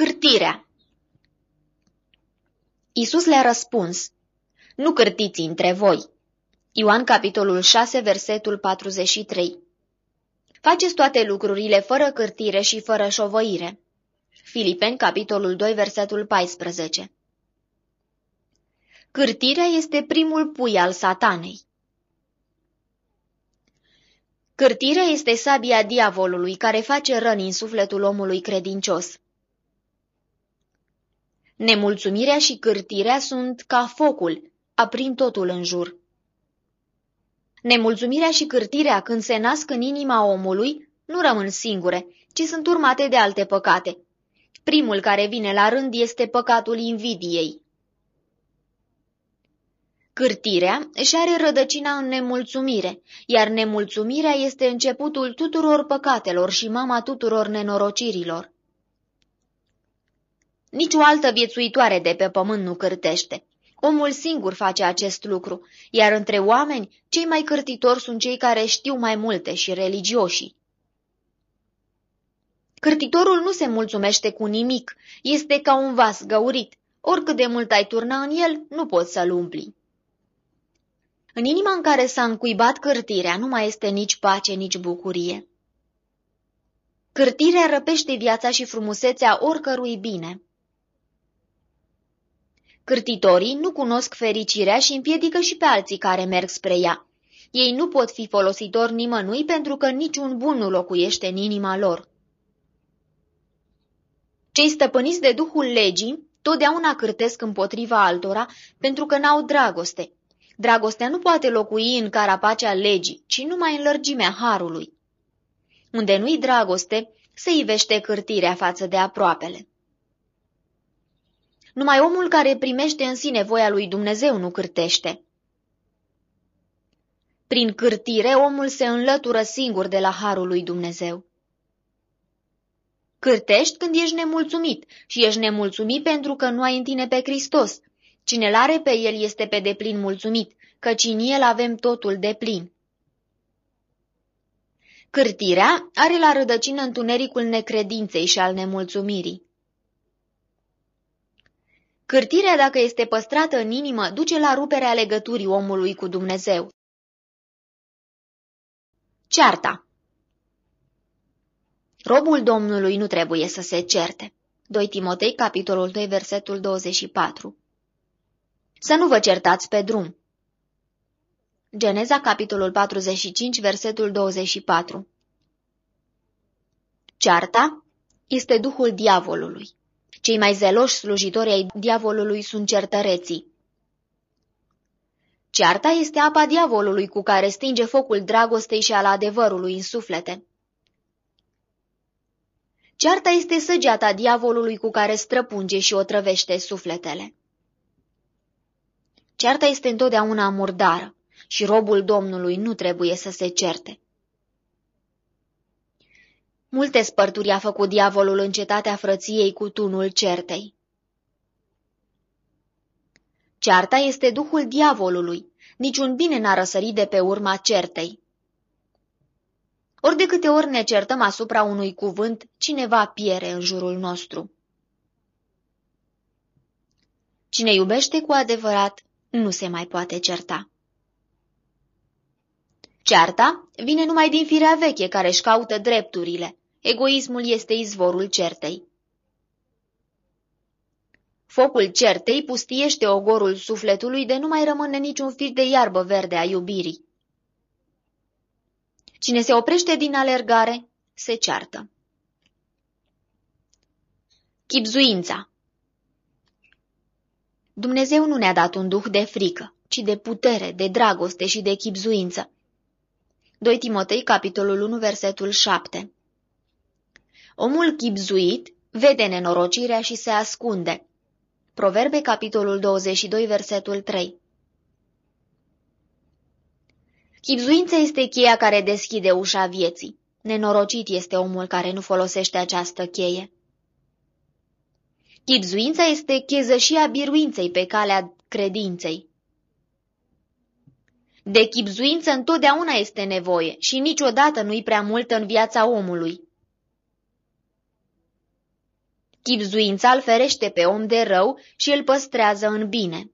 Cârtirea Isus le-a răspuns, Nu cârtiți între voi. Ioan capitolul 6, versetul 43 Faceți toate lucrurile fără cârtire și fără șovăire. Filipeni, capitolul 2, versetul 14 Cârtirea este primul pui al satanei. Cârtirea este sabia diavolului care face răni în sufletul omului credincios. Nemulțumirea și cârtirea sunt ca focul, aprind totul în jur. Nemulțumirea și cârtirea, când se nasc în inima omului, nu rămân singure, ci sunt urmate de alte păcate. Primul care vine la rând este păcatul invidiei. Cârtirea își are rădăcina în nemulțumire, iar nemulțumirea este începutul tuturor păcatelor și mama tuturor nenorocirilor. Nici o altă viețuitoare de pe pământ nu cârtește. Omul singur face acest lucru, iar între oameni, cei mai cârtitori sunt cei care știu mai multe și religioșii. Cârtitorul nu se mulțumește cu nimic, este ca un vas găurit. Oricât de mult ai turna în el, nu poți să-l umpli. În inima în care s-a încuibat cârtirea nu mai este nici pace, nici bucurie. Cârtirea răpește viața și frumusețea oricărui bine. Cârtitorii nu cunosc fericirea și împiedică și pe alții care merg spre ea. Ei nu pot fi folositori nimănui pentru că niciun bun nu locuiește în inima lor. Cei stăpâniți de duhul legii totdeauna cârtesc împotriva altora pentru că n-au dragoste. Dragostea nu poate locui în carapacea legii, ci numai în lărgimea harului. Unde nu-i dragoste, se ivește cârtirea față de aproapele. Numai omul care primește în sine voia lui Dumnezeu nu cârtește. Prin cârtire, omul se înlătură singur de la harul lui Dumnezeu. Cârtești când ești nemulțumit și ești nemulțumit pentru că nu ai în tine pe Hristos. Cine l-are pe el este pe deplin mulțumit, căci în el avem totul de plin. Cârtirea are la rădăcină întunericul necredinței și al nemulțumirii. Cârtirea, dacă este păstrată în inimă, duce la ruperea legăturii omului cu Dumnezeu. Cearta Robul Domnului nu trebuie să se certe. 2 Timotei, capitolul 2, versetul 24 Să nu vă certați pe drum. Geneza, capitolul 45, versetul 24 Cearta este duhul diavolului. Cei mai zeloși slujitori ai diavolului sunt certăreții. Cearta este apa diavolului cu care stinge focul dragostei și al adevărului în suflete. Cearta este săgeata diavolului cu care străpunge și otrăvește sufletele. Cearta este întotdeauna murdară și robul Domnului nu trebuie să se certe. Multe spărturi a făcut diavolul în cetatea frăției cu tunul certei. Cearta este duhul diavolului, niciun bine n-a răsărit de pe urma certei. Ori de câte ori ne certăm asupra unui cuvânt, cineva piere în jurul nostru. Cine iubește cu adevărat, nu se mai poate certa. Cearta vine numai din firea veche care își caută drepturile, Egoismul este izvorul certei. Focul certei pustiește ogorul sufletului de nu mai rămâne niciun fir de iarbă verde a iubirii. Cine se oprește din alergare, se ceartă. Chipzuința Dumnezeu nu ne-a dat un duh de frică, ci de putere, de dragoste și de chipzuință. 2 Timotei, capitolul 1, versetul 7 Omul chipzuit vede nenorocirea și se ascunde. Proverbe, capitolul 22, versetul 3 Chipzuința este cheia care deschide ușa vieții. Nenorocit este omul care nu folosește această cheie. Chipzuința este chezășia biruinței pe calea credinței. De chipzuință întotdeauna este nevoie și niciodată nu-i prea multă în viața omului. Chipzuința îl ferește pe om de rău și îl păstrează în bine.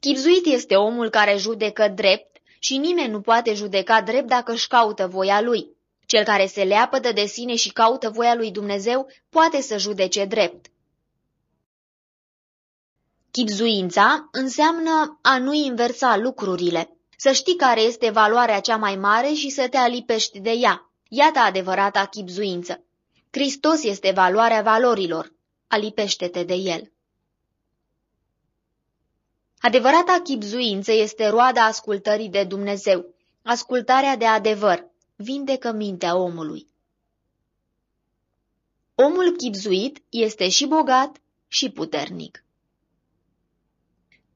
Chipzuit este omul care judecă drept și nimeni nu poate judeca drept dacă își caută voia lui. Cel care se leapădă de sine și caută voia lui Dumnezeu poate să judece drept. Chipzuința înseamnă a nu inversa lucrurile, să știi care este valoarea cea mai mare și să te alipești de ea. Iată adevărata chipzuință. Hristos este valoarea valorilor. Alipește-te de El. Adevărata chipzuință este roada ascultării de Dumnezeu, ascultarea de adevăr, vindecă mintea omului. Omul chipzuit este și bogat și puternic.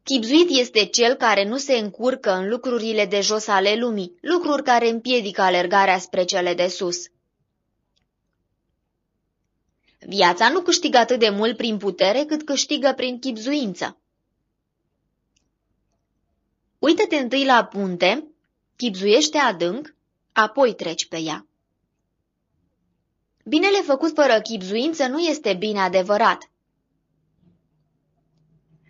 Chipzuit este cel care nu se încurcă în lucrurile de jos ale lumii, lucruri care împiedică alergarea spre cele de sus. Viața nu câștigă atât de mult prin putere cât câștigă prin chipzuință. Uită-te întâi la punte, chipzuiește adânc, apoi treci pe ea. Binele făcut fără chipzuință nu este bine adevărat.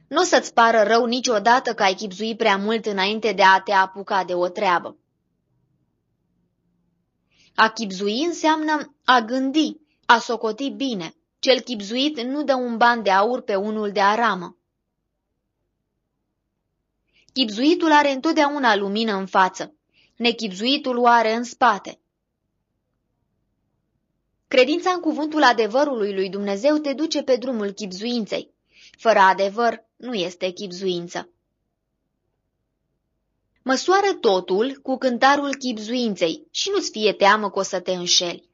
Nu o să-ți pară rău niciodată că ai chipzui prea mult înainte de a te apuca de o treabă. A chipzui înseamnă a gândi, a socoti bine. Cel chipzuit nu dă un ban de aur pe unul de aramă. Chipzuitul are întotdeauna lumină în față, nechipzuitul o are în spate. Credința în cuvântul adevărului lui Dumnezeu te duce pe drumul chipzuinței. Fără adevăr nu este chipzuință. Măsoară totul cu cântarul chipzuinței și nu-ți fie teamă că o să te înșeli.